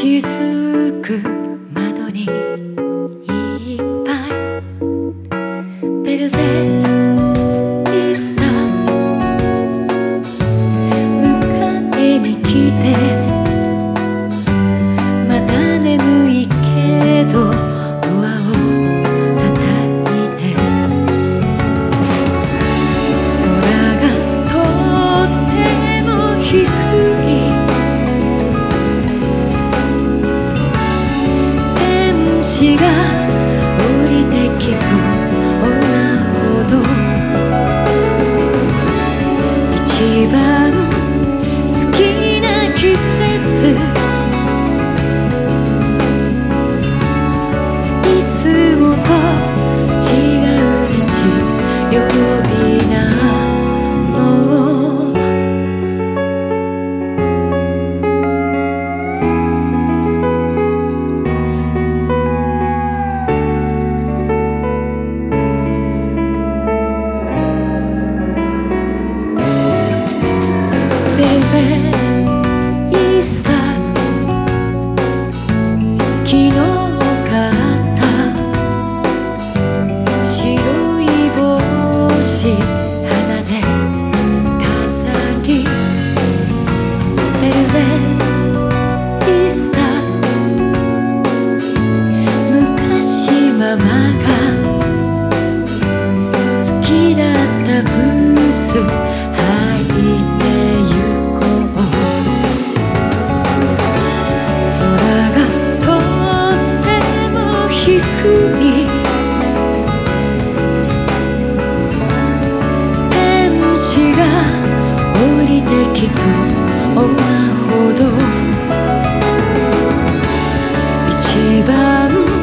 静く星が降りてきそうなほど。好きだったブーツ履いてゆこう空がとっても低い天使が降りてきく女ほど。一番